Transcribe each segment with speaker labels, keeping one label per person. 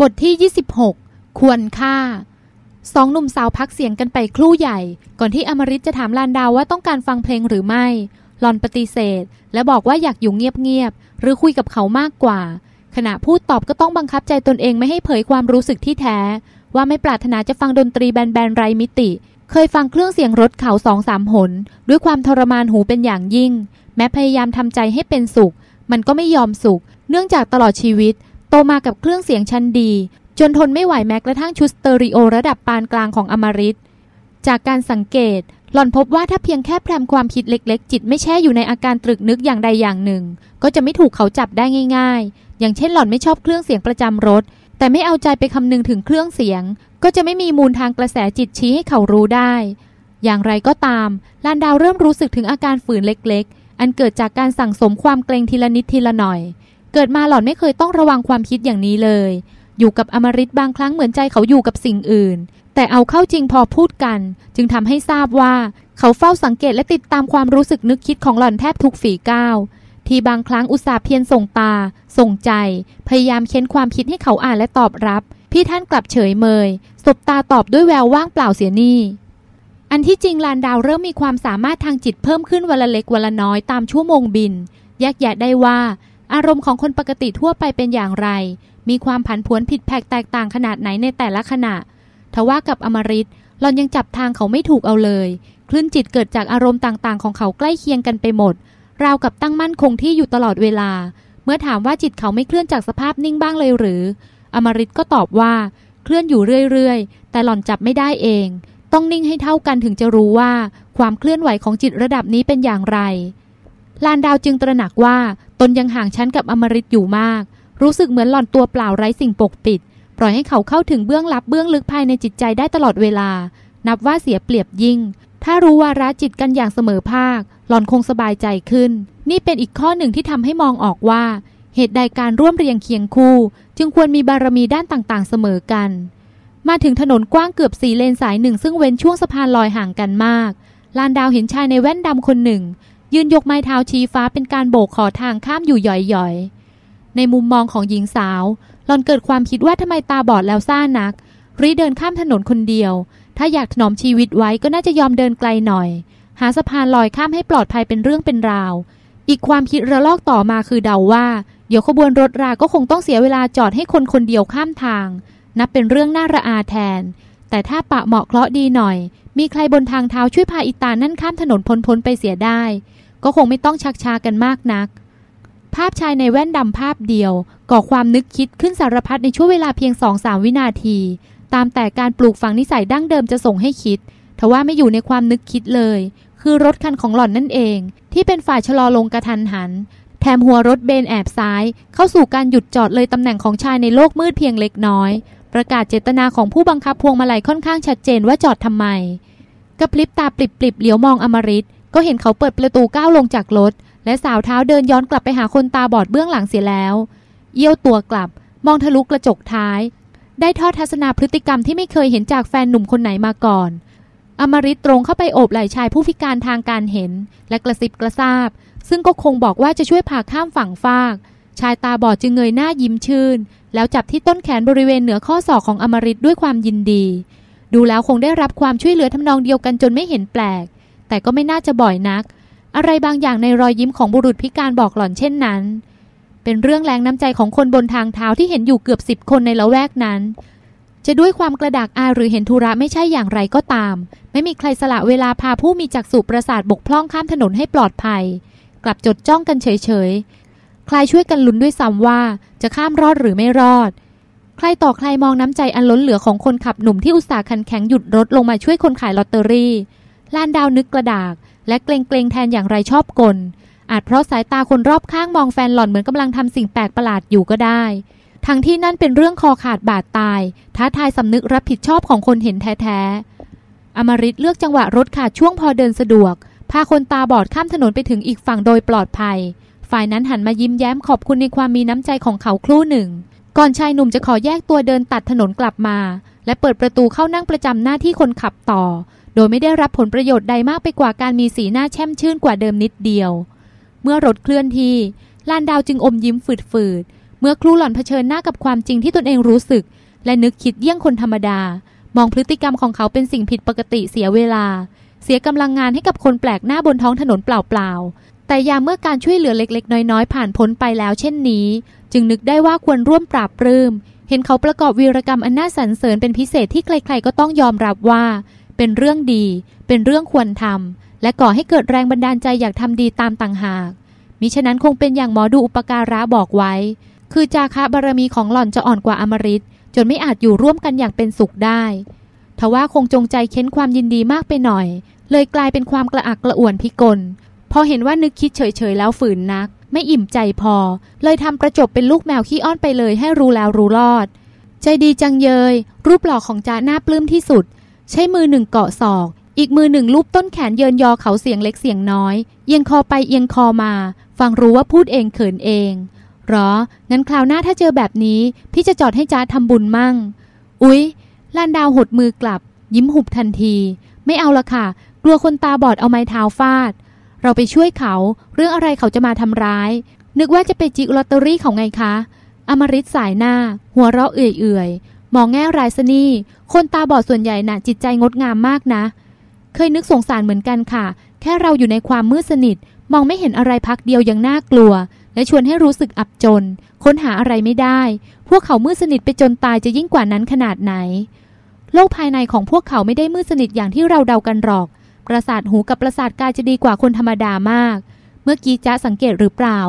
Speaker 1: บทที่ 26 ควรค่าสองหนุ่มสาวพักเสียงกันไปครู่ใหญ่ ก่อนที่อมริตจะถามลานดาวว่าต้องการฟังเพลงหรือไม่ หลอนปฏิเสธ และบอกว่าอยากอยู่เงียบๆหรือคุยกับเขามากกว่า ขณะพูดตอบก็ต้องบังคับใจตนเองไม่ให้เผยความรู้สึกที่แท้ ว่าไม่ปรารถนาจะฟังดนตรีแบนๆไรมิติ เคยฟังเครื่องเสียงรถเขาสองสามหน ด้วยความทรมานหูเป็นอย่างยิ่ง แม้พยายามทำใจให้เป็นสุข มันก็ไม่ยอมสุข เนื่องจากตลอดชีวิต โตมากับเครื่องเสียงชั้นดี จนทนไม่ไหวแม้กระทั่งชุดสเตอริโอระดับปานกลางของอมริตจากการสังเกต หล่อนพบว่าถ้าเพียงแค่แพรมความคิดเล็ก ๆ จิตไม่แช่อยู่ในอาการตรึกนึกอย่างใดอย่างหนึ่ง ก็จะไม่ถูกเขาจับได้ง่าย ๆ อย่างเช่นหล่อนไม่ชอบเครื่องเสียงประจำรถ แต่ไม่เอาใจไปคำนึงถึงเครื่องเสียง ก็จะไม่มีมูลทางกระแสจิตชี้ให้เขารู้ได้ อย่างไรก็ตาม ลานดาวเริ่มรู้สึกถึงอาการฝืนเล็ก ๆ อันเกิดจากการสั่งสมความเกรงทีละนิดทีละหน่อย เกิดมาหล่อนไม่เคยต้องระวังความคิดอย่างนี้เลย อยู่กับอมริตบางครั้งเหมือนใจเขาอยู่กับสิ่งอื่น แต่เอาเข้าจริงพอพูดกัน จึงทำให้ทราบว่าเขาเฝ้าสังเกตและติดตามความรู้สึกนึกคิดของหล่อนแทบทุกฝีก้าวที่บางครั้งอุตส่าห์เพียรส่งตา ส่งใจ พยายามเค้นความคิดให้เขาอ่านและตอบรับ พี่ท่านกลับเฉยเมย สบตาตอบด้วยแววว่างเปล่าเสียนี่ อันที่จริงลานดาวเริ่มมีความสามารถทางจิตเพิ่มขึ้นวันละเล็กวันละน้อยตามชั่วโมงบิน แยกแยะได้ว่า อารมณ์ของคนปกติทั่วไปเป็นอย่างไร มีความผันผวนผิดแผกแตกต่างขนาดไหนในแต่ละขณะ ทว่ากับอมริตหลอนยังจับทางเขาไม่ถูกเอาเลย คลื่นจิตเกิดจากอารมณ์ต่างๆ ของเขาใกล้เคียงกันไปหมด ราวกับตั้งมั่นคงที่อยู่ตลอดเวลา เมื่อถามว่าจิตเขาไม่เคลื่อนจากสภาพนิ่งบ้างเลยหรือ อมริตก็ตอบว่า เคลื่อนอยู่เรื่อยๆ แต่หล่อนจับไม่ได้เอง ต้องนิ่งให้เท่ากันถึงจะรู้ว่า ความเคลื่อนไหวของจิตระดับนี้เป็นอย่างไร ลานดาวจึงตระหนักว่า ตนยังห่างชั้นกับอมริตอยู่มาก รู้สึกเหมือนหล่อนตัวเปล่าไร้สิ่งปกปิด ปล่อยให้เขาเข้าถึงเบื้องลับเบื้องลึกภายในจิตใจได้ตลอดเวลา นับว่าเสียเปรียบยิ่ง ถ้ารู้วาระจิตกันอย่างเสมอภาค หล่อนคงสบายใจขึ้น นี่เป็นอีกข้อหนึ่งที่ทำให้มองออกว่า เหตุใดการร่วมเรียงเคียงคู่ จึงควรมีบารมีด้านต่างๆ เสมอกัน มาถึงถนนกว้างเกือบสี่เลนสายหนึ่งซึ่งเว้นช่วงสะพานลอยห่างกันมากลานดาวเห็นชายในแว่นดำคนหนึ่ง ยืนยกไม้เท้าชี้ฟ้าเป็นการโบกขอทางข้ามอยู่หย่อยๆ ในมุมมองของหญิงสาว หลอนเกิดความคิดว่าทำไมตาบอดแล้วซ่านัก รีเดินข้ามถนนคนเดียว ถ้าอยากถนอมชีวิตไว้ก็น่าจะยอมเดินไกลหน่อย หาสะพานลอยข้ามให้ปลอดภัยเป็นเรื่องเป็นราว อีกความคิดระลอกต่อมาคือเดาว่า เดี๋ยวขบวนรถราก็คงต้องเสียเวลาจอดให้คนคนเดียวข้ามทาง นับเป็นเรื่องน่าระอาแทน แต่ถ้าปะเหมาะเคราะห์ดีหน่อย มีใครบนทางเท้าช่วยพาอิตานั่นข้ามถนนพ้นๆไปเสียได้ ก็คงไม่ต้องชักชากันมากนัก ภาพชายในแว่นดำภาพเดียว ก่อความนึกคิดขึ้นสารพัดในช่วงเวลาเพียงสองสามวินาที ตามแต่การปลูกฝังนิสัยดั้งเดิมจะส่งให้คิดทว่าไม่อยู่ในความนึกคิดเลย คือรถคันของหล่อนนั่นเอง ที่เป็นฝ่ายชะลอลงกระทันหัน แถมหัวรถเบนแอบซ้าย เข้าสู่การหยุดจอดเลยตำแหน่งของชายในโลกมืดเพียงเล็กน้อย ประกาศเจตนาของผู้บังคับพวงมาลัยค่อนข้างชัดเจนว่าจอดทำไมกระพริบตาปลิบๆเหลียวมองอมริต ก็เห็นเขาเปิดประตูก้าวลงจากรถ และสาวเท้าเดินย้อนกลับไปหาคนตาบอดเบื้องหลังเสียแล้วเอี้ยวตัวกลับ มองทะลุกระจกท้าย ได้ทอดทัศนาพฤติกรรมที่ไม่เคยเห็นจากแฟนหนุ่มคนไหนมาก่อน อมริตตรงเข้าไปโอบไหล่ชายผู้พิการทางการเห็น และกระซิบกระซาบ ซึ่งก็คงบอกว่าจะช่วยพาข้ามฝั่งฟาก ชายตาบอดจึงเงยหน้ายิ้มชื่น แล้วจับที่ต้นแขนบริเวณเหนือข้อศอกของอมริตด้วยความยินดี ดูแล้วคงได้รับความช่วยเหลือทำนองเดียวกันจนไม่เห็นแปลก แต่ก็ไม่น่าจะบ่อยนัก อะไรบางอย่างในรอยยิ้มของบุรุษพิการบอกหล่อนเช่นนั้น เป็นเรื่องแรงน้ำใจของคนบนทางเท้าที่เห็นอยู่เกือบสิบคนในละแวกนั้น จะด้วยความกระดากอายหรือเห็นธุระไม่ใช่อย่างไรก็ตาม ไม่มีใครสละเวลาพาผู้มีจักษุประสาทบกพร่องข้ามถนนให้ปลอดภัย กลับจดจ้องกันเฉยๆ ใครช่วยกันลุ้นด้วยซ้ำว่าจะข้ามรอดหรือไม่รอดใครต่อใครมองน้ำใจอันล้นเหลือของคนขับหนุ่มที่อุตส่าห์ขันแข็งหยุดรถลงมาช่วยคนขายลอตเตอรี่ ลานดาวนึกกระดาก และเกรงเกรงแทนอย่างไรชอบกล อาจเพราะสายตาคนรอบข้างมองแฟนหล่อนเหมือนกำลังทำสิ่งแปลกประหลาดอยู่ก็ได้ ทั้งที่นั่นเป็นเรื่องคอขาดบาดตาย ท้าทายสำนึกรับผิดชอบของคนเห็นแท้ๆ อมริตเลือกจังหวะรถขาดช่วงพอเดินสะดวก พาคนตาบอดข้ามถนนไปถึงอีกฝั่งโดยปลอดภัย ฝ่ายนั้นหันมายิ้มแย้มขอบคุณในความมีน้ำใจของเขาครู่หนึ่ง ก่อนชายหนุ่มจะขอแยกตัวเดินตัดถนนกลับมา และเปิดประตูเข้านั่งประจำหน้าที่คนขับต่อ โดยไม่ได้รับผลประโยชน์ใดมากไปกว่าการมีสีหน้าแช่มชื่นกว่าเดิมนิดเดียว เมื่อรถเคลื่อนที่ลานดาวจึงอมยิ้มฝืดๆ เมื่อครูหล่อนเผชิญหน้ากับความจริงที่ตนเองรู้สึก และนึกคิดเยี่ยงคนธรรมดา มองพฤติกรรมของเขาเป็นสิ่งผิดปกติเสียเวลา เสียกำลังงานให้กับคนแปลกหน้าบนท้องถนนเปล่าๆ แต่ยามเมื่อการช่วยเหลือเล็กๆ น้อยๆ ผ่านพ้นไปแล้วเช่นนี้ จึงนึกได้ว่าควรร่วมปราบปรื้ม เห็นเขาประกอบวีรกรรมอันน่าสรรเสริญเป็นพิเศษที่ใครๆก็ต้องยอมรับว่า เป็นเรื่องดี เป็นเรื่องควรทำและก่อให้เกิดแรงบันดาลใจอยากทำดีตามต่างหาก มิฉะนั้นคงเป็นอย่างหมอดูอุปการะบอกไว้ คือจาคะบารมีของหล่อนจะอ่อนกว่าอมริตจนไม่อาจอยู่ร่วมกันอย่างเป็นสุขได้ทว่าคงจงใจเค้นความยินดีมากไปหน่อย เลยกลายเป็นความกระอักกระอ่วนพิกล พอเห็นว่านึกคิดเฉยๆแล้วฝืนนัก ไม่อิ่มใจพอ เลยทำประจบเป็นลูกแมวขี้อ้อนไปเลยให้รู้แล้วรู้รอด ใจดีจังเยย รูปหล่อของจ้าหน้าปลื้มที่สุด ใช้มือหนึ่งเกาะศอก อีกมือหนึ่งลูบต้นแขนเยินยอเขาเสียงเล็กเสียงน้อย เอียงคอไปเอียงคอมา ฟังรู้ว่าพูดเองเขินเองหรอ งั้นคราวหน้าถ้าเจอแบบนี้ พี่จะจอดให้จ้าทำบุญมั่ง อุ๊ยลานดาวหดมือกลับ ยิ้มหุบทันที ไม่เอาละค่ะ กลัวคนตาบอดเอาไม้เท้าฟาด เราไปช่วยเขา เรื่องอะไรเขาจะมาทำร้าย นึกว่าจะไปจิกลอตเตอรี่เขาไงคะ อมริตสายหน้า หัวเราะเอื่อยๆ มองแง่รายสนี่คนตาบอดส่วนใหญ่น่ะจิตใจงดงามมากนะ เคยนึกสงสารเหมือนกันค่ะ แค่เราอยู่ในความมืดสนิท มองไม่เห็นอะไรพักเดียวยังน่ากลัว และชวนให้รู้สึกอับจน ค้นหาอะไรไม่ได้ พวกเขามืดสนิทไปจนตายจะยิ่งกว่านั้นขนาดไหน โลกภายในของพวกเขาไม่ได้มืดสนิทอย่างที่เราเดากันหรอก ประสาทหูกับประสาทกายจะดีกว่าคนธรรมดามาก เมื่อกี้จ้าสังเกตหรือเปล่า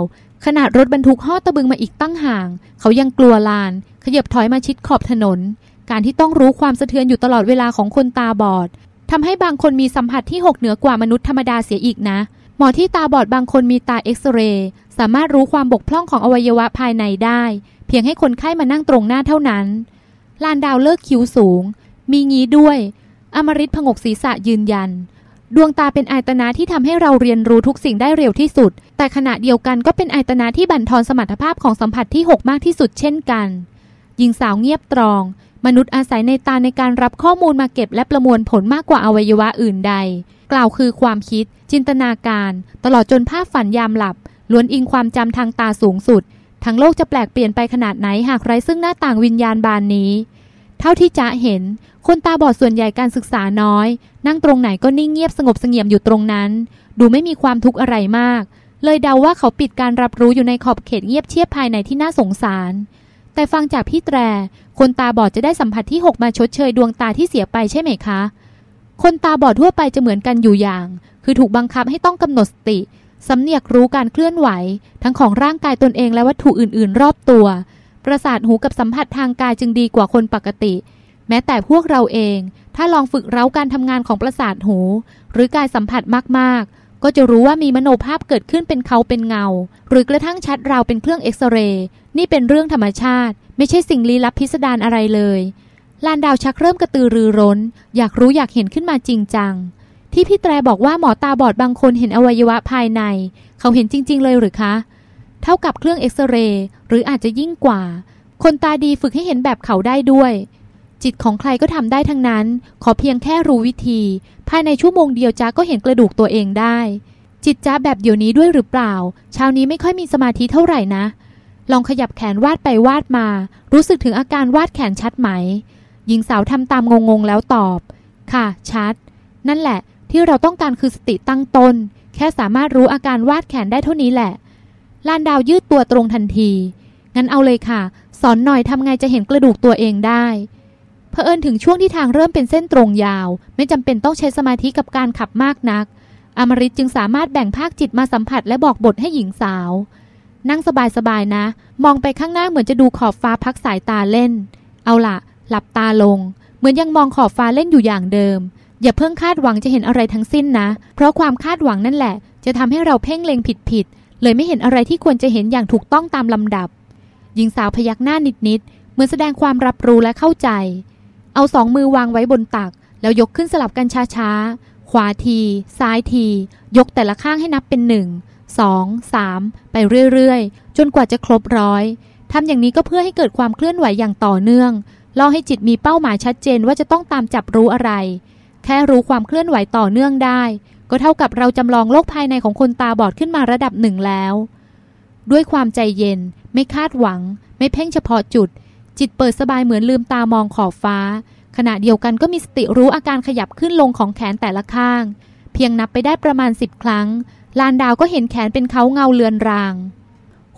Speaker 1: ขนาดรถบรรทุกห่อตะบึงมาอีกตั้งห่าง เขายังกลัวลาน ยับถอยมาชิดขอบถนน การที่ต้องรู้ความสะเทือนอยู่ตลอดเวลาของคนตาบอดทำให้บางคนมีสัมผัสที่หกเหนือกว่ามนุษย์ธรรมดาเสียอีกนะ หมอที่ตาบอดบางคนมีตาเอ็กซเรย์สามารถรู้ความบกพร่องของอวัยวะภายในได้ เพียงให้คนไข้มานั่งตรงหน้าเท่านั้น ลานดาวเลิกคิ้วสูง มีงี้ด้วย อมริตพงกศีรษะยืนยันดวงตาเป็นอายตนะที่ทำให้เราเรียนรู้ทุกสิ่งได้เร็วที่สุด แต่ขณะเดียวกันก็เป็นอายตนะที่บั่นทอนสมรรถภาพของสัมผัสที่หกมากที่สุดเช่นกัน หญิงสาวเงียบตรอง มนุษย์อาศัยในตาในการรับข้อมูลมาเก็บและประมวลผลมากกว่าอวัยวะอื่นใด กล่าวคือความคิด จินตนาการ ตลอดจนภาพฝันยามหลับล้วนอิงความจำทางตาสูงสุด ทั้งโลกจะแปลกเปลี่ยนไปขนาดไหนหากไร้ซึ่งหน้าต่างวิญญาณบานนี้ เท่าที่จะเห็น คนตาบอดส่วนใหญ่การศึกษาน้อย นั่งตรงไหนก็นิ่งเงียบสงบเสงี่ยมอยู่ตรงนั้น ดูไม่มีความทุกข์อะไรมาก เลยเดาว่าเขาปิดการรับรู้อยู่ในขอบเขตเงียบเชียบภายในที่น่าสงสาร แต่ฟังจากพี่แตร คนตาบอดจะได้สัมผัสที่หกมาชดเชยดวงตาที่เสียไปใช่ไหมคะ คนตาบอดทั่วไปจะเหมือนกันอยู่อย่าง คือถูกบังคับให้ต้องกำหนดสติสำเนียกรู้การเคลื่อนไหว ทั้งของร่างกายตนเองและวัตถุอื่น ๆ รอบตัว ประสาทหูกับสัมผัสทางกายจึงดีกว่าคนปกติ แม้แต่พวกเราเอง ถ้าลองฝึกเร้าการทำงานของประสาทหู หรือกายสัมผัสมาก ๆ ก็จะรู้ว่ามีมโนภาพเกิดขึ้นเป็นเขาเป็นเงา หรือกระทั่งชัดราวเป็นเครื่องเอ็กซเรย์นี่เป็นเรื่องธรรมชาติ ไม่ใช่สิ่งลี้ลับพิสดารอะไรเลยลานดาวชักเริ่มกระตือรือร้น อยากรู้อยากเห็นขึ้นมาจริงจัง ที่พี่แตรบอกว่าหมอตาบอดบางคนเห็นอวัยวะภายใน เขาเห็นจริง ๆ เลยหรือคะ เท่ากับเครื่องเอ็กซเรย์หรืออาจจะยิ่งกว่า คนตาดีฝึกให้เห็นแบบเขาได้ด้วย จิตของใครก็ทำได้ทั้งนั้น ขอเพียงแค่รู้วิธี ภายในชั่วโมงเดียวจ้าก็เห็นกระดูกตัวเองได้ จิตจ้าแบบเดี๋ยวนี้ด้วยหรือเปล่า เช้านี้ไม่ค่อยมีสมาธิเท่าไหร่นะ ลองขยับแขนวาดไปวาดมา รู้สึกถึงอาการวาดแขนชัดไหม หญิงสาวทำตามงงๆแล้วตอบ ค่ะ ชัด นั่นแหละ ที่เราต้องการคือสติตั้งตนแค่สามารถรู้อาการวาดแขนได้เท่านี้แหละลานดาวยืดตัวตรงทันที งั้นเอาเลยค่ะ สอนหน่อยทำไงจะเห็นกระดูกตัวเองได้เผอิญถึงช่วงที่ทางเริ่มเป็นเส้นตรงยาว ไม่จำเป็นต้องใช้สมาธิกับการขับมากนัก อมริตจึงสามารถแบ่งภาคจิตมาสัมผัสและบอกบทให้หญิงสาว นั่งสบายๆนะ มองไปข้างหน้าเหมือนจะดูขอบฟ้าพักสายตาเล่น เอาละหลับตาลง เหมือนยังมองขอบฟ้าเล่นอยู่อย่างเดิม อย่าเพิ่งคาดหวังจะเห็นอะไรทั้งสิ้นนะ เพราะความคาดหวังนั่นแหละ จะทำให้เราเพ่งเล็งผิดๆเลยไม่เห็นอะไรที่ควรจะเห็นอย่างถูกต้องตามลำดับ หญิงสาวพยักหน้านิดๆเหมือนแสดงความรับรู้และเข้าใจ เอาสองมือวางไว้บนตัก แล้วยกขึ้นสลับกันช้าๆขวาที ซ้ายที ยกแต่ละข้างให้นับเป็นหนึ่ง สองสามไปเรื่อยๆ จนกว่าจะครบร้อยทำอย่างนี้ก็เพื่อให้เกิดความเคลื่อนไหวอย่างต่อเนื่องล่อให้จิตมีเป้าหมายชัดเจนว่าจะต้องตามจับรู้อะไร แค่รู้ความเคลื่อนไหวต่อเนื่องได้ ก็เท่ากับเราจำลองโลกภายในของคนตาบอดขึ้นมาระดับหนึ่งแล้ว ด้วยความใจเย็น ไม่คาดหวัง ไม่เพ่งเฉพาะจุด จิตเปิดสบายเหมือนลืมตามองขอบฟ้า ขณะเดียวกันก็มีสติรู้อาการขยับขึ้นลงของแขนแต่ละข้าง เพียงนับไปได้ประมาณสิบครั้ง ลานดาวก็เห็นแขนเป็นเขาเงาเลือนราง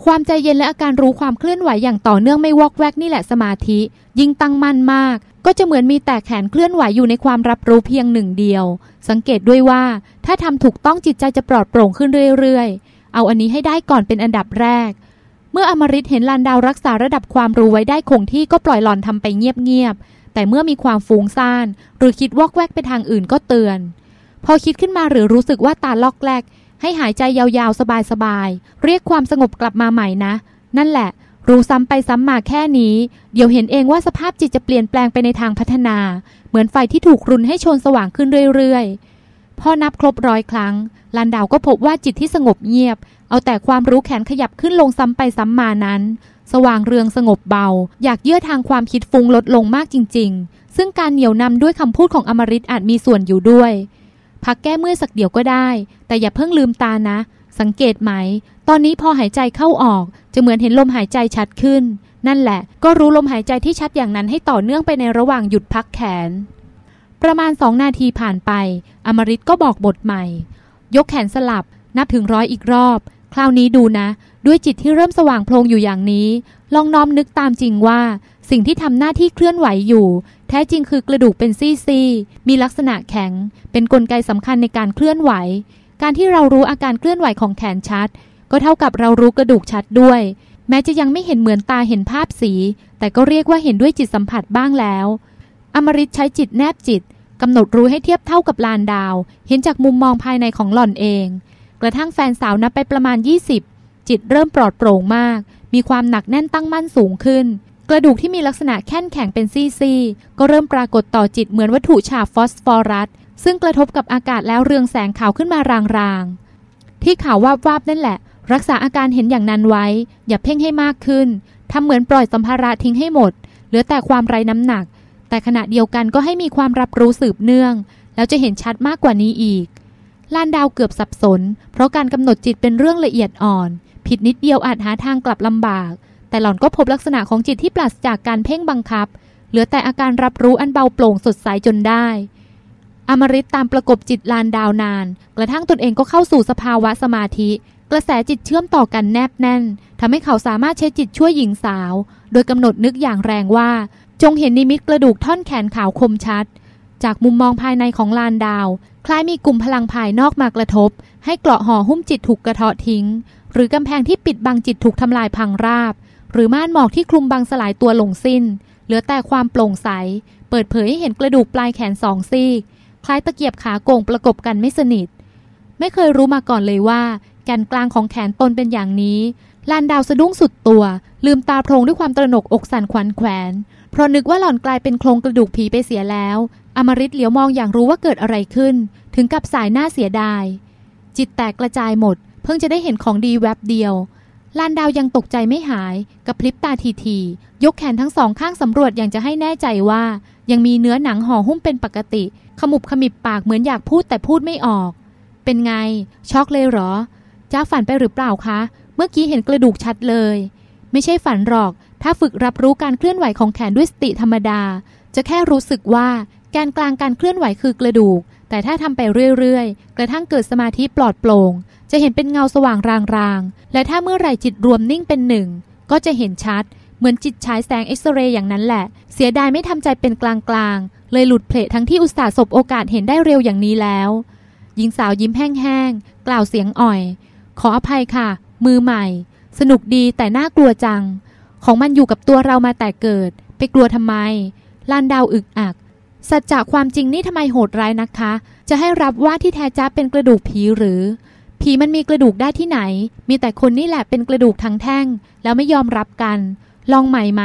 Speaker 1: ความใจเย็นและอาการรู้ความเคลื่อนไหวอย่างต่อเนื่องไม่วอกแวกนี่แหละสมาธิ ยิ่งตั้งมั่นมาก ก็จะเหมือนมีแต่แขนเคลื่อนไหวอยู่ในความรับรู้เพียงหนึ่งเดียว สังเกตด้วยว่าถ้าทำถูกต้องจิตใจจะปลอดโปร่งขึ้นเรื่อยๆ เอาอันนี้ให้ได้ก่อนเป็นอันดับแรก เมื่ออมริตเห็นลานดาวรักษาระดับความรู้ไว้ได้คงที่ก็ปล่อยหล่อนทำไปเงียบๆแต่เมื่อมีความฟุ้งซ่านหรือคิดวอกแวกไปทางอื่นก็เตือน พอคิดขึ้นมาหรือรู้สึกว่าตาล็อกแลก ให้หายใจยาวๆ สบายๆ เรียกความสงบกลับมาใหม่นะ นั่นแหละ รู้ซ้ำไปซ้ำมาแค่นี้ เดี๋ยวเห็นเองว่าสภาพจิตจะเปลี่ยนแปลงไปในทางพัฒนา เหมือนไฟที่ถูกรุนให้ชนสว่างขึ้นเรื่อยๆ พอนับครบร้อยครั้งลันดาวก็พบว่าจิตที่สงบเงียบ เอาแต่ความรู้แขนขยับขึ้นลงซ้ำไปซ้ำมานั้น สว่างเรืองสงบเบา อยากเยื่อทางความคิดฟุ้งลดลงมากจริง ๆ ซึ่งการเหนี่ยวนำด้วยคำพูดของอมริตอาจมีส่วนอยู่ด้วย พักแก้เมื่อยสักเดี๋ยวก็ได้ แต่อย่าเพิ่งลืมตานะ สังเกตไหม ตอนนี้พอหายใจเข้าออก จะเหมือนเห็นลมหายใจชัดขึ้น นั่นแหละ ก็รู้ลมหายใจที่ชัดอย่างนั้นให้ต่อเนื่องไปในระหว่างหยุดพักแขน ประมาณสองนาทีผ่านไป อมริตก็บอกบทใหม่ ยกแขนสลับ นับถึงร้อยอีกรอบ คราวนี้ดูนะ ด้วยจิตที่เริ่มสว่างโพลงอยู่อย่างนี้ ลองน้อมนึกตามจริงว่า สิ่งที่ทำหน้าที่เคลื่อนไหวอยู่ แท้จริงคือกระดูกเป็นซี่ๆมีลักษณะแข็ง เป็นนกลไกสำคัญในการเคลื่อนไหว การที่เรารู้อาการเคลื่อนไหวของแขนชัด ก็เท่ากับเรารู้กระดูกชัดด้วย แม้จะยังไม่เห็นเหมือนตาเห็นภาพสี แต่ก็เรียกว่าเห็นด้วยจิตสัมผัสบ้างแล้ว อมริตใช้จิตแนบจิตกำหนดรู้ให้เทียบเท่ากับลานดาว เห็นจากมุมมองภายในของหล่อนเอง กระทั่งแฟนสาวนับไปประมาณ 20 จิตเริ่มปลอดโปร่งมาก มีความหนักแน่นตั้งมั่นสูงขึ้น กระดูกที่มีลักษณะแข็งแข็งเป็นซี่ๆก็เริ่มปรากฏต่อจิตเหมือนวัตถุฉาบฟอสฟอรัสซึ่งกระทบกับอากาศแล้วเรืองแสงขาวขึ้นมารางๆ ที่ขาววาบวาบนั่นแหละ รักษาอาการเห็นอย่างนั้นไว้ อย่าเพ่งให้มากขึ้นทำเหมือนปล่อยสัมภาระทิ้งให้หมด เหลือแต่ความไร้น้ำหนัก แต่ขณะเดียวกันก็ให้มีความรับรู้สืบเนื่อง แล้วจะเห็นชัดมากกว่านี้อีกลานดาวเกือบสับสน เพราะการกำหนดจิตเป็นเรื่องละเอียดอ่อน ผิดนิดเดียวอาจหาทางกลับลำบาก แต่หล่อนก็พบลักษณะของจิตที่ปราศจากการเพ่งบังคับ เหลือแต่อาการรับรู้อันเบาโปร่งสดใสจนได้ อมริตตามประกบจิตลานดาวนาน กระทั่งตนเองก็เข้าสู่สภาวะสมาธิ กระแสจิตเชื่อมต่อกันแนบแน่นทำให้เขาสามารถใช้จิตช่วยหญิงสาว โดยกำหนดนึกอย่างแรงว่า จงเห็นนิมิตกระดูกท่อนแขนขาวคมชัด จากมุมมองภายในของลานดาว คล้ายมีกลุ่มพลังภายนอกมากระทบ ให้เกราะห่อหุ้มจิตถูกกระเทาะทิ้ง หรือกำแพงที่ปิดบังจิตถูกทำลายพังราบ หรือม่านหมอกที่คลุมบังสลายตัวลงสิ้น เหลือแต่ความโปร่งใส เปิดเผยให้เห็นกระดูกปลายแขนสองซีก คล้ายตะเกียบขาโก่งประกบกันไม่สนิท ไม่เคยรู้มาก่อนเลยว่า แกนกลางของแขนตนเป็นอย่างนี้ ลานดาวสะดุ้งสุดตัว ลืมตาโพลงด้วยความตระหนกอกสั่นขวัญแขวน เพราะนึกว่าหล่อนกลายเป็นโครงกระดูกผีไปเสียแล้ว อมริตเหลียวมองอย่างรู้ว่าเกิดอะไรขึ้น ถึงกับสายหน้าเสียดาย จิตแตกกระจายหมด เพิ่งจะได้เห็นของดีแวบเดียว ลานดาวยังตกใจไม่หายกับพลิบตาทีทียกแขนทั้งสองข้างสำรวจอย่างจะให้แน่ใจว่า ยังมีเนื้อหนังห่อหุ้มเป็นปกติ ขมุบขมิบปากเหมือนอยากพูดแต่พูดไม่ออก เป็นไง ช็อกเลยเหรอ จ้าฝันไปหรือเปล่าคะ เมื่อกี้เห็นกระดูกชัดเลย ไม่ใช่ฝันหรอก ถ้าฝึกรับรู้การเคลื่อนไหวของแขนด้วยสติธรรมดา จะแค่รู้สึกว่าแกนกลางการเคลื่อนไหวคือกระดูก แต่ถ้าทำไปเรื่อยๆ กระทั่งเกิดสมาธิปลอดโปร่ง จะเห็นเป็นเงาสว่างรางๆ และถ้าเมื่อไหร่จิตรวมนิ่งเป็นหนึ่ง ก็จะเห็นชัด เหมือนจิตฉายแสงเอ็กซเรย์อย่างนั้นแหละ เสียดายไม่ทำใจเป็นกลางๆ เลยหลุดเพลทั้งที่อุตส่าห์สบโอกาสเห็นได้เร็วอย่างนี้แล้ว หญิงสาวยิ้มแห้งๆ กล่าวเสียงอ่อย ขออภัยค่ะ มือใหม่ สนุกดีแต่น่ากลัวจัง ของมันอยู่กับตัวเรามาแต่เกิด ไปกลัวทำไม ลานดาวอึกอักสัจจะความจริงนี่ทำไมโหดร้ายนะคะ จะให้รับว่าที่แท้จ้าเป็นกระดูกผีหรือ ผีมันมีกระดูกได้ที่ไหน มีแต่คนนี่แหละเป็นกระดูกทั้งแท่ง แล้วไม่ยอมรับกัน ลองใหม่ไหม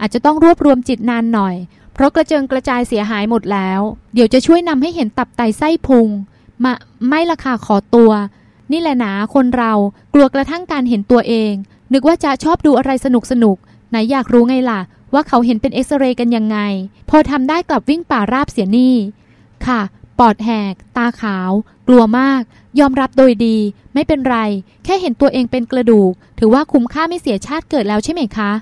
Speaker 1: อาจจะต้องรวบรวมจิตนานหน่อย เพราะกระเจิงกระจายเสียหายหมดแล้ว เดี๋ยวจะช่วยนำให้เห็นตับไตไส้พุงมาไม่ละค่ะขอตัว นี่แหละนาคนเรากลัวกระทั่งการเห็นตัวเอง นึกว่าจะชอบดูอะไรสนุกสนุกไหนอยากรู้ไงล่ะ ว่าเขาเห็นเป็นเอ็กซเรย์กันยังไง พอทำได้กลับวิ่งป่าราบเสียนี่ ค่ะ ปอดแหก ตาขาว กลัวมาก ยอมรับโดยดี ไม่เป็นไร แค่เห็นตัวเองเป็นกระดูก ถือว่าคุ้มค่าไม่เสียชาติเกิดแล้วใช่ไหมคะ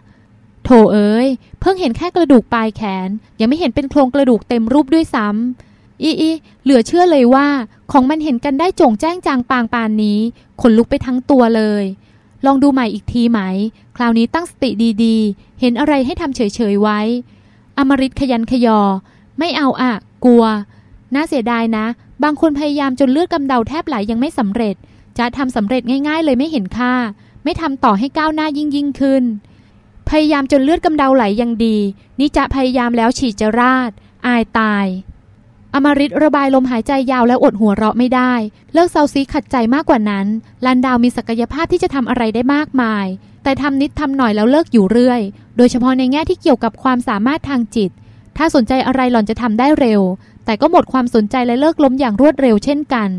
Speaker 1: โถเอ้ย เพิ่งเห็นแค่กระดูกปลายแขน ยังไม่เห็นเป็นโครงกระดูกเต็มรูปด้วยซ้ำอีอีเหลือเชื่อเลยว่า ของมันเห็นกันได้จงแจ้งจางปางปานนี้ขนลุกไปทั้งตัวเลย ลองดูใหม่อีกทีไหม คราวนี้ตั้งสติดีๆ เห็นอะไรให้ทำเฉยๆไว้ อมริตขยันขยอ ไม่เอาอะกลัว น่าเสียดายนะ บางคนพยายามจนเลือดกำเดาแทบไหลยังไม่สำเร็จ จะทำสำเร็จง่าย ๆ เลยไม่เห็นค่า ไม่ทำต่อให้ก้าวหน้ายิ่งยิ่งขึ้น พยายามจนเลือดกำเดาไหลยังดี นี่จะพยายามแล้วฉีดจะราด อายตาย อมริตระบายลมหายใจยาวแล้วอดหัวเราะไม่ได้ เลิกเซาซีขัดใจมากกว่านั้น ลันดาวมีศักยภาพที่จะทำอะไรได้มากมาย แต่ทำนิดทำหน่อยแล้วเลิกอยู่เรื่อย โดยเฉพาะในแง่ที่เกี่ยวกับความสามารถทางจิตถ้าสนใจอะไรหล่อนจะทำได้เร็ว แต่ก็หมดความสนใจและเลิกล้มอย่างรวดเร็วเช่นกัน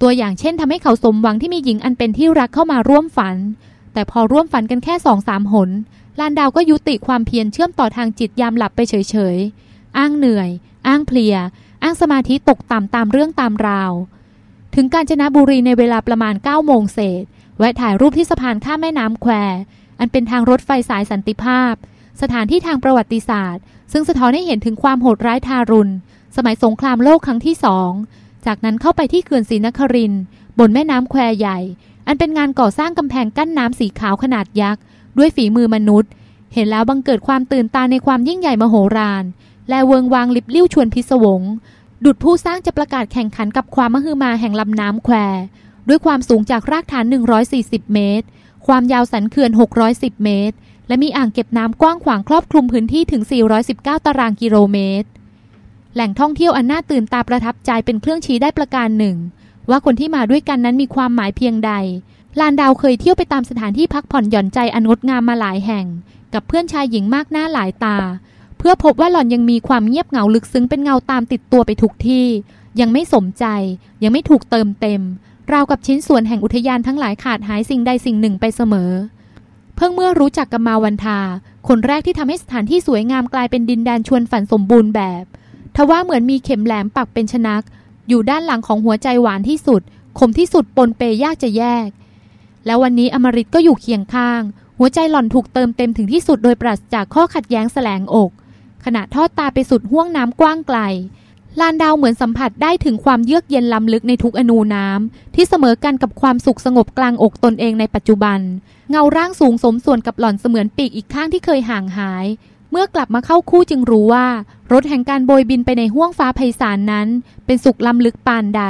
Speaker 1: ตัวอย่างเช่นทำให้เขาสมหวังที่มีหญิงอันเป็นที่รักเข้ามาร่วมฝัน แต่พอร่วมฝันกันแค่สองสามหน ลานดาวก็ยุติความเพียรเชื่อมต่อทางจิตยามหลับไปเฉยๆ อ้างเหนื่อย อ้างเพลีย อ้างสมาธิตกต่ำตามเรื่องตามราว ถึงกาญจนบุรีในเวลาประมาณ9โมงเศษ แวะถ่ายรูปที่สะพานข้ามแม่น้ำแควอันเป็นทางรถไฟสายสันติภาพ สถานที่ทางประวัติศาสตร์ ซึ่งสะท้อนให้เห็นถึงความโหดร้ายทารุณ สมัยสงครามโลกครั้งที่สองจากนั้นเข้าไปที่เขื่อนศรีนครินบนแม่น้ำแควใหญ่ อันเป็นงานก่อสร้างกำแพงกั้นน้ำสีขาวขนาดยักษ์ ด้วยฝีมือมนุษย์ เห็นแล้วบังเกิดความตื่นตาในความยิ่งใหญ่มโหฬารและเวิงวางลิบลิ้วชวนพิศวง ดุดผู้สร้างจะประกาศแข่งขันกับความมหึมาแห่งลำน้ำแคว ด้วยความสูงจากรากฐาน 140 เมตร ความยาวสันเขื่อน 610 เมตร และมีอ่างเก็บน้ำกว้างขวางครอบคลุมพื้นที่ถึง 419 ตารางกิโลเมตร แหล่งท่องเที่ยวอันน่าตื่นตาประทับใจเป็นเครื่องชี้ได้ประการหนึ่ง ว่าคนที่มาด้วยกันนั้นมีความหมายเพียงใด ลานดาวเคยเที่ยวไปตามสถานที่พักผ่อนหย่อนใจอันงดงามมาหลายแห่ง กับเพื่อนชายหญิงมากหน้าหลายตา เพื่อพบว่าหล่อนยังมีความเงียบเหงาลึกซึ้งเป็นเงาตามติดตัวไปทุกที่ ยังไม่สมใจ ยังไม่ถูกเติมเต็ม ราวกับชิ้นส่วนแห่งอุทยานทั้งหลายขาดหายสิ่งใดสิ่งหนึ่งไปเสมอ เพิ่งเมื่อรู้จักกับมาวันทา คนแรกที่ทำให้สถานที่สวยงามกลายเป็นดินแดนชวนฝันสมบูรณ์แบบ ทว่าเหมือนมีเข็มแหลมปักเป็นชนัก อยู่ด้านหลังของหัวใจหวานที่สุดคมที่สุดปนเปยากจะแยก แล้ววันนี้อมริตก็อยู่เคียงข้าง หัวใจหล่อนถูกเติมเต็มถึงที่สุดโดยปราศจากข้อขัดแย้งแสลงอก ขณะทอดตาไปสุดห้วงน้ำกว้างไกลลานดาวเหมือนสัมผัสได้ถึงความเยือกเย็นล้ำลึกในทุกอนูน้ำ ที่เสมอกันกับความสุขสงบกลางอกตนเองในปัจจุบัน เงาร่างสูงสมส่วนกับหล่อนเสมือนปีกอีกข้างที่เคยห่างหาย เมื่อกลับมาเข้าคู่จึงรู้ว่า รถแห่งการโบยบินไปในห้วงฟ้าไพศาลนั้น เป็นสุขล้ำลึกปานใด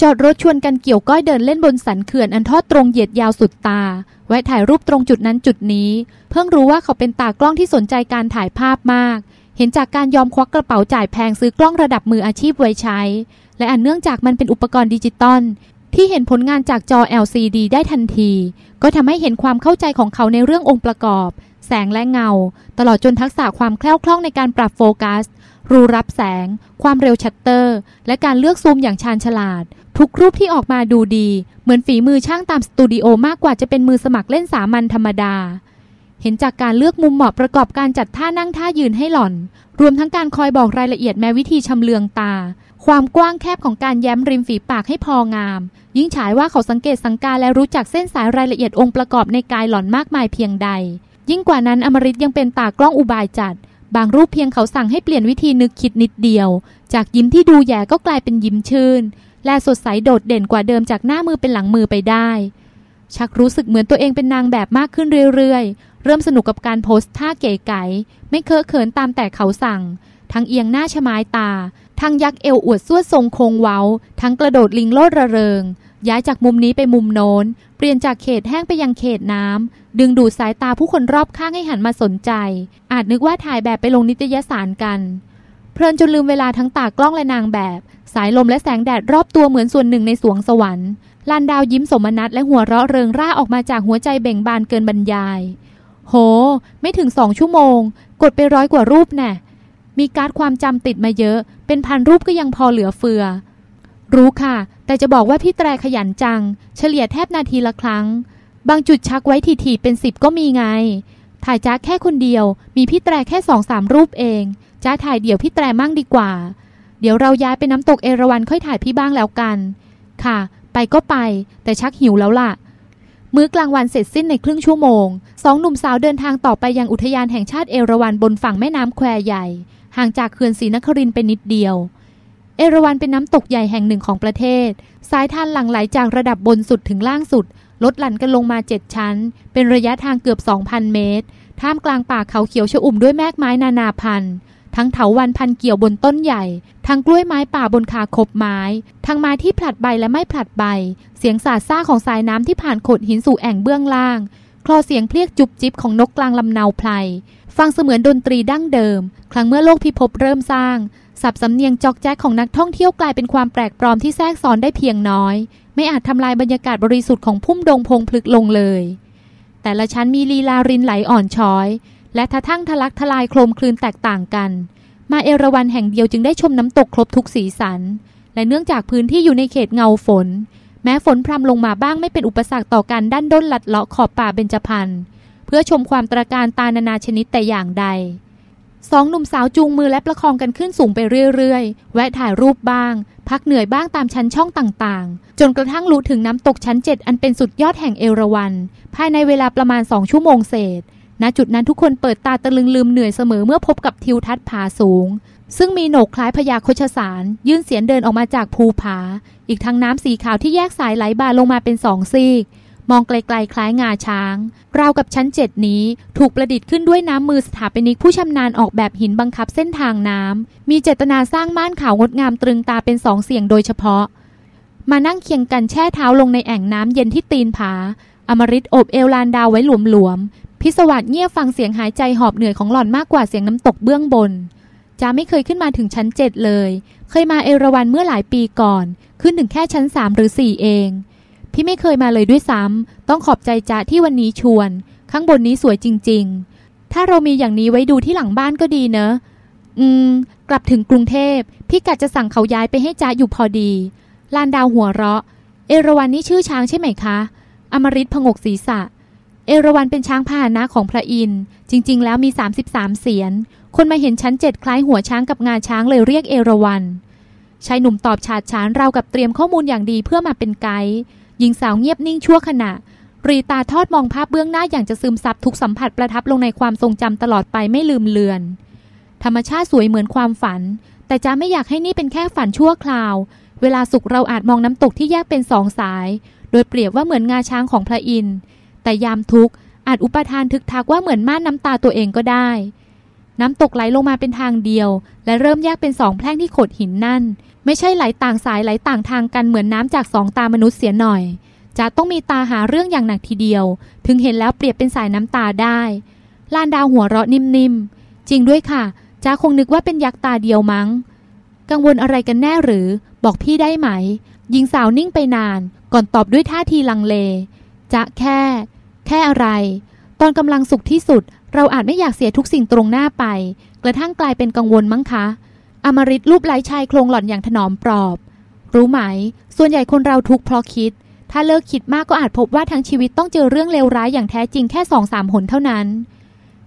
Speaker 1: จอดรถชวนกันเกี่ยวก้อยเดินเล่นบนสันเขื่อนอันทอดตรงเหยียดยาวสุดตา แวะถ่ายรูปตรงจุดนั้นจุดนี้ เพิ่งรู้ว่าเขาเป็นตากล้องที่สนใจการถ่ายภาพมาก เห็นจากการยอมควักกระเป๋าจ่ายแพงซื้อกล้องระดับมืออาชีพไว้ใช้ และอันเนื่องจากมันเป็นอุปกรณ์ดิจิตอลที่เห็นผลงานจากจอ LCD ได้ทันที ก็ทำให้เห็นความเข้าใจของเขาในเรื่ององค์ประกอบ แสงและเงา ตลอดจนทักษะความแคล่วคล่องในการปรับโฟกัส รูรับแสง ความเร็วชัตเตอร์ และการเลือกซูมอย่างชาญฉลาด ทุกรูปที่ออกมาดูดี เหมือนฝีมือช่างตามสตูดิโอมากกว่าจะเป็นมือสมัครเล่นสามัญธรรมดา เห็นจากการเลือกมุมเหมาะประกอบการจัดท่านั่งท่ายืนให้หล่อน รวมทั้งการคอยบอกรายละเอียดแม้วิธีชำเลืองตา ความกว้างแคบของการแย้มริมฝีปากให้พองาม ยิ่งฉายว่าเขาสังเกตสังการและรู้จักเส้นสายรายละเอียดองค์ประกอบในกายหล่อนมากมายเพียงใด ยิ่งกว่านั้นอมริตยังเป็นตากล้องอุบายจัด บางรูปเพียงเขาสั่งให้เปลี่ยนวิธีนึกคิดนิดเดียว จากยิ้มที่ดูแย่ก็กลายเป็นยิ้มชื่น และสดใสโดดเด่นกว่าเดิมจากหน้ามือเป็นหลังมือไปได้ ชักรู้สึกเหมือนตัวเองเป็นนางแบบมากขึ้นเรื่อยๆ เริ่มสนุกกับการโพสท่าเก๋ไก๋ไม่เคอะเขินตามแต่เขาสั่ง ทั้งเอียงหน้าชะมายตา ทั้งยักเอวอวดสวดทรงโคงเว้า ทั้งกระโดดลิงโลดระเริง ย้ายจากมุมนี้ไปมุมโน้น เปลี่ยนจากเขตแห้งไปยังเขตน้ำ ดึงดูดสายตาผู้คนรอบข้างให้หันมาสนใจ อาจนึกว่าถ่ายแบบไปลงนิตยสารกัน เพลินจนลืมเวลาทั้งตากล้องและนางแบบ สายลมและแสงแดดรอบตัวเหมือนส่วนหนึ่งในสวงสวรรค์ลานดาวยิ้มสมนัตและหัวเราะเริงร่าออกมาจากหัวใจเบ่งบานเกินบรรยาย โห ไม่ถึงสองชั่วโมง กดไปร้อยกว่ารูปแน่มีการ์ดความจำติดมาเยอะ เป็นพันรูปก็ยังพอเหลือเฟือ รู้ค่ะ แต่จะบอกว่าพี่แตรขยันจัง เฉลี่ยแทบนาทีละครั้ง บางจุดชักไว้ทีๆเป็นสิบก็มีไง ถ่ายจ้าแค่คนเดียว มีพี่แตรแค่สองสามรูปเองจ้าถ่ายเดี่ยวพี่แตรมั่งดีกว่า เดี๋ยวเราย้ายไปน้ำตกเอราวันค่อยถ่ายพี่บ้างแล้วกัน ค่ะ ไปก็ไป แต่ชักหิวแล้วล่ะ มื้อกลางวันเสร็จสิ้นในครึ่งชั่วโมง สองหนุ่มสาวเดินทางต่อไปยังอุทยานแห่งชาติเอราวัณบนฝั่งแม่น้ำแควใหญ่ ห่างจากเขื่อนศรีนครินไปนิดเดียว เอราวัณเป็นน้ำตกใหญ่แห่งหนึ่งของประเทศ สายทานหลั่งไหลจากระดับบนสุดถึงล่างสุด ลดหลั่นกันลงมาเจ็ดชั้น เป็นระยะทางเกือบ 2,000 เมตร ท่ามกลางป่าเขาเขียวชอุ่มด้วยแมกไม้นานาพันธุ์ ทั้งเถาวันพันเกี่ยวบนต้นใหญ่ ทั้งกล้วยไม้ป่าบนคาคบไม้ ทั้งไม้ที่ผลัดใบและไม่ผลัดใบ เสียงสาดซ่าของสายน้ำที่ผ่านโขดหินสู่แอ่งเบื้องล่าง คลอเสียงเพลียกจุบจิบของนกกลางลำเนาไพลฟังเสมือนดนตรีดั้งเดิม ครั้งเมื่อโลกพิภพเริ่มสร้าง สับสำเนียงจอกแจ๊กของนักท่องเที่ยวกลายเป็นความแปลกปลอมที่แทรกซ้อนได้เพียงน้อย ไม่อาจทำลายบรรยากาศบริสุทธิ์ของพุ่มดงพงพลึกลงเลย แต่ละชั้นมีลีลารินไหลอ่อนช้อย และทะทั่งทะลักทลายโครมคลืนแตกต่างกัน มาเอราวันแห่งเดียวจึงได้ชมน้ำตกครบทุกสีสัน และเนื่องจากพื้นที่อยู่ในเขตเงาฝน แม้ฝนพรำลงมาบ้างไม่เป็นอุปสรรคต่อการด้านด้นลัดเลาะขอบป่าเบญจพรรณเพื่อชมความตระการตานานาชนิดแต่อย่างใด สองหนุ่มสาวจูงมือและประคองกันขึ้นสูงไปเรื่อยๆ แวะถ่ายรูปบ้าง พักเหนื่อยบ้างตามชั้นช่องต่างๆ จนกระทั่งรู้ถึงน้ำตกชั้นเจ็ดอันเป็นสุดยอดแห่งเอราวัน ภายในเวลาประมาณสองชั่วโมงเศษ ณ จุดนั้นทุกคนเปิดตาตะลึงลืมเหนื่อยเสมอเมื่อพบกับทิวทัศน์ผาสูง ซึ่งมีโหนกคล้ายพญาโคชสาร ยื่นเสียนเดินออกมาจากภูผา อีกทั้งน้ำสีขาวที่แยกสายไหลบ่าลงมาเป็นสองซีก มองไกลๆคล้ายงาช้าง ราวกับชั้นเจ็ดนี้ถูกประดิษฐ์ขึ้นด้วยน้ำมือสถาปนิกผู้ชำนาญออกแบบหินบังคับเส้นทางน้ำ มีเจตนาสร้างม่านขาวงดงามตรึงตาเป็นสองเสียงโดยเฉพาะ มานั่งเคียงกันแช่เท้าลงในแอ่งน้ำเย็นที่ตีนผา อมริตโอบเอวลานดาวไว้หลวมๆ พิศวัตเงียบฟังเสียงหายใจหอบเหนื่อยของหล่อนมากกว่าเสียงน้ำตกเบื้องบนจ้าไม่เคยขึ้นมาถึงชั้นเจ็ดเลย เคยมาเอราวันเมื่อหลายปีก่อน ขึ้นถึงแค่ชั้นสามหรือสี่เอง พี่ไม่เคยมาเลยด้วยซ้ำต้องขอบใจจ้าที่วันนี้ชวน ข้างบนนี้สวยจริง ๆ ถ้าเรามีอย่างนี้ไว้ดูที่หลังบ้านก็ดีเนอะ อืม กลับถึงกรุงเทพพี่กะจะสั่งเขาย้ายไปให้จ้าอยู่พอดีลานดาวหัวเราะ เอราวันนี่ชื่อช้างใช่ไหมคะ อมริตพงกศีรษะ เอราวันเป็นช้างพาหนะของพระอินทร์จริง ๆ แล้วมี 33 เสียน คนมาเห็นชั้นเจ็ดคล้ายหัวช้างกับงาช้างเลยเรียกเอราวันชายหนุ่มตอบฉาดฉานเรากับเตรียมข้อมูลอย่างดีเพื่อมาเป็นไกด์ หญิงสาวเงียบนิ่งชั่วขณะ รีตาทอดมองภาพเบื้องหน้าอย่างจะซึมซับทุกสัมผัสประทับลงในความทรงจำตลอดไปไม่ลืมเลือน ธรรมชาติสวยเหมือนความฝัน แต่จ้าไม่อยากให้นี่เป็นแค่ฝันชั่วคราว เวลาสุขเราอาจมองน้ำตกที่แยกเป็นสองสาย โดยเปรียบว่าเหมือนงาช้างของพระอินทร์แต่ยามทุกข์อาจอุปทานทึกทักว่าเหมือนม่านน้ำตาตัวเองก็ได้น้ำตกไหลลงมาเป็นทางเดียว และเริ่มแยกเป็นสองแพร่งที่โขดหินนั่น ไม่ใช่ไหลต่างสายไหลต่างทางกันเหมือนน้ำจากสองตามนุษย์เสียหน่อย จะต้องมีตาหาเรื่องอย่างหนักทีเดียว ถึงเห็นแล้วเปรียบเป็นสายน้ำตาได้ลานดาวหัวเราะนิ่มๆ จริงด้วยค่ะจ้าคงนึกว่าเป็นยักษ์ตาเดียวมั้ง กังวลอะไรกันแน่หรือ บอกพี่ได้ไหม หญิงสาวนิ่งไปนาน ก่อนตอบด้วยท่าทีลังเลจะแค่ แค่อะไร ตอนกำลังสุขที่สุด เราอาจไม่อยากเสียทุกสิ่งตรงหน้าไป กระทั่งกลายเป็นกังวลมั้งคะ อมริตรูปไล้ชายโครงหล่อนอย่างถนอมปลอบ รู้ไหม ส่วนใหญ่คนเราทุกข์เพราะคิด ถ้าเลิกคิดมากก็อาจพบว่าทั้งชีวิตต้องเจอเรื่องเลวร้ายอย่างแท้จริงแค่สองสามหนเท่านั้น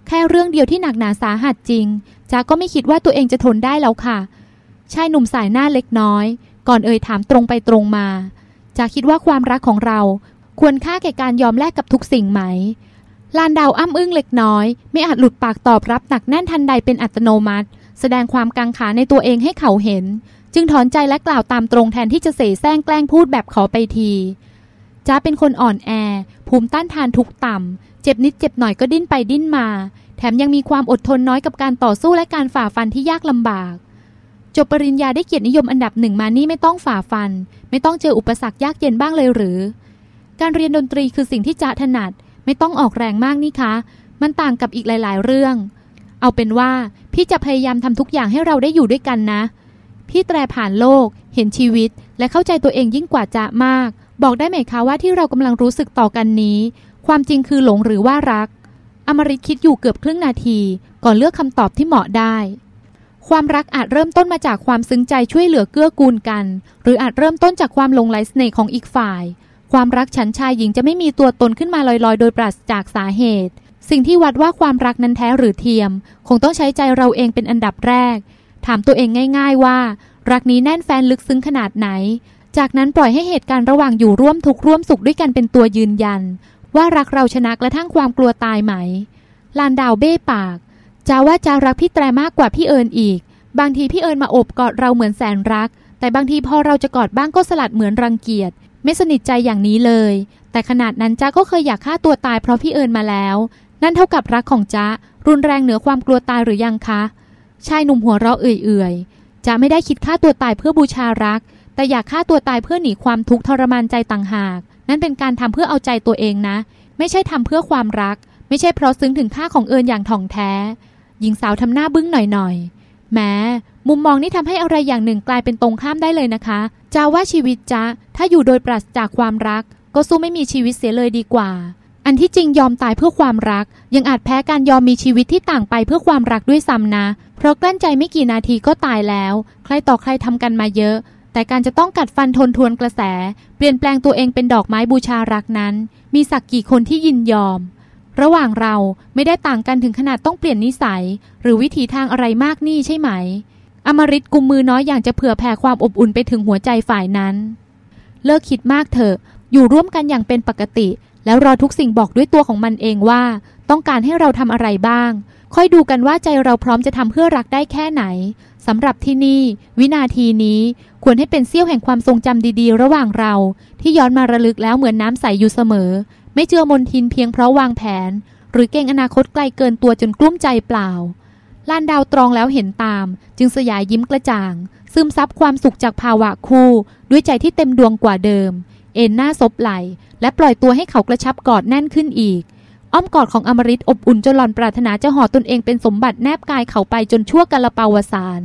Speaker 1: แค่เรื่องเดียวที่หนักหนาสาหัสจริงจ้าก็ไม่คิดว่าตัวเองจะทนได้แล้วค่ะ ชายหนุ่มสายหน้าเล็กน้อย ก่อนเอ่ยถามตรงไปตรงมาจ้าคิดว่าความรักของเรา ควรค่าแก่การยอมแลกกับทุกสิ่งไหมลานดาวอ้ำอึ้งเล็กน้อย ไม่อาจหลุดปากตอบรับหนักแน่นทันใดเป็นอัตโนมัติ แสดงความกังขาในตัวเองให้เขาเห็น จึงถอนใจและกล่าวตามตรงแทนที่จะเสแสร้งแกล้งพูดแบบขอไปทีจ้าเป็นคนอ่อนแอ ภูมิต้านทานทุกต่ำ เจ็บนิดเจ็บหน่อยก็ดิ้นไปดิ้นมา แถมยังมีความอดทนน้อยกับการต่อสู้และการฝ่าฟันที่ยากลำบาก จบปริญญาได้เกียรตินิยมอันดับหนึ่งมานี่ไม่ต้องฝ่าฟัน ไม่ต้องเจออุปสรรคยากเย็นบ้างเลยหรือ การเรียนดนตรีคือสิ่งที่จ้าถนัด ไม่ต้องออกแรงมากนี่คะ มันต่างกับอีกหลาย ๆ เรื่อง เอาเป็นว่าพี่จะพยายามทำทุกอย่างให้เราได้อยู่ด้วยกันนะ พี่แตรผ่านโลก เห็นชีวิต และเข้าใจตัวเองยิ่งกว่าจะมาก บอกได้ไหมคะว่าที่เรากำลังรู้สึกต่อกันนี้ ความจริงคือหลงหรือว่ารัก อมริตคิดอยู่เกือบครึ่งนาที ก่อนเลือกคำตอบที่เหมาะได้ ความรักอาจเริ่มต้นมาจากความซึ้งใจช่วยเหลือเกื้อกูลกัน หรืออาจเริ่มต้นจากความลงไหลเสน่ห์ของอีกฝ่าย ความรักฉันชายหญิงจะไม่มีตัวตนขึ้นมาลอยๆ โดยปราศจากสาเหตุ สิ่งที่วัดว่าความรักนั้นแท้หรือเทียม คงต้องใช้ใจเราเองเป็นอันดับแรก ถามตัวเองง่าย ๆว่า รักนี้แน่นแฟนลึกซึ้งขนาดไหน จากนั้นปล่อยให้เหตุการณ์ระหว่างอยู่ร่วมทุกข์ร่วมสุขด้วยกันเป็นตัวยืนยัน ว่ารักเราชนะกระทั่งความกลัวตายไหม ลานดาวเบ้ปากจาว่าจารักพี่แตรมากกว่าพี่เอิญอีก บางทีพี่เอิญมาโอบกอดเราเหมือนแสนรัก แต่บางทีพอเราจะกอดบ้างก็สลัดเหมือนรังเกียจ ไม่สนิทใจอย่างนี้เลย แต่ขนาดนั้นจ้าก็เคยอยากฆ่าตัวตายเพราะพี่เอิญมาแล้ว นั่นเท่ากับรักของจ้ารุนแรงเหนือความกลัวตายหรือยังคะ ชายหนุ่มหัวเราะเอื่อยๆจ้าไม่ได้คิดฆ่าตัวตายเพื่อบูชารัก แต่อยากฆ่าตัวตายเพื่อหนีความทุกข์ทรมานใจต่างหาก นั่นเป็นการทำเพื่อเอาใจตัวเองนะ ไม่ใช่ทำเพื่อความรัก ไม่ใช่เพราะซึ้งถึงค่าของเอิญอย่างถ่องแท้ หญิงสาวทำหน้าบึ้งหน่อยๆแม้มุมมองนี้ทำให้อะไรอย่างหนึ่งกลายเป็นตรงข้ามได้เลยนะคะจ้าว่าชีวิตจ้าถ้าอยู่โดยปราศจากความรัก ก็สู้ไม่มีชีวิตเสียเลยดีกว่า อันที่จริงยอมตายเพื่อความรัก ยังอาจแพ้การยอมมีชีวิตที่ต่างไปเพื่อความรักด้วยซ้ำนะ เพราะกลั้นใจไม่กี่นาทีก็ตายแล้ว ใครต่อใครทำกันมาเยอะ แต่การจะต้องกัดฟันทนทวนกระแส เปลี่ยนแปลงตัวเองเป็นดอกไม้บูชารักนั้น มีสักกี่คนที่ยินยอม ระหว่างเราไม่ได้ต่างกันถึงขนาดต้องเปลี่ยนนิสัย หรือวิถีทางอะไรมากนี่ใช่ไหม อมริตกุมมือน้อยอย่างจะเผื่อแผ่ความอบอุ่นไปถึงหัวใจฝ่ายนั้น เลิกคิดมากเถอะอยู่ร่วมกันอย่างเป็นปกติ แล้วรอทุกสิ่งบอกด้วยตัวของมันเองว่า ต้องการให้เราทำอะไรบ้าง ค่อยดูกันว่าใจเราพร้อมจะทำเพื่อรักได้แค่ไหนสำหรับที่นี่ วินาทีนี้ควรให้เป็นเสี้ยวแห่งความทรงจำดีๆ ระหว่างเรา ที่ย้อนมาระลึกแล้วเหมือนน้ำใสอยู่เสมอ ไม่เจือมนทินเพียงเพราะวางแผน หรือเก่งอนาคตไกลเกินตัวจนกลุ้มใจเปล่าล้านดาวตรองแล้วเห็นตาม จึงสยายยิ้มกระจ่าง ซึมซับความสุขจากภาวะคู่ ด้วยใจที่เต็มดวงกว่าเดิม เอ็นหน้าซบไหล และปล่อยตัวให้เขากระชับกอดแน่นขึ้นอีก อ้อมกอดของอมริตอบอุ่นจนหลอนปรารถนาจะห่อตนเองเป็นสมบัติแนบกายเขาไปจนชั่วกาลปาวสาร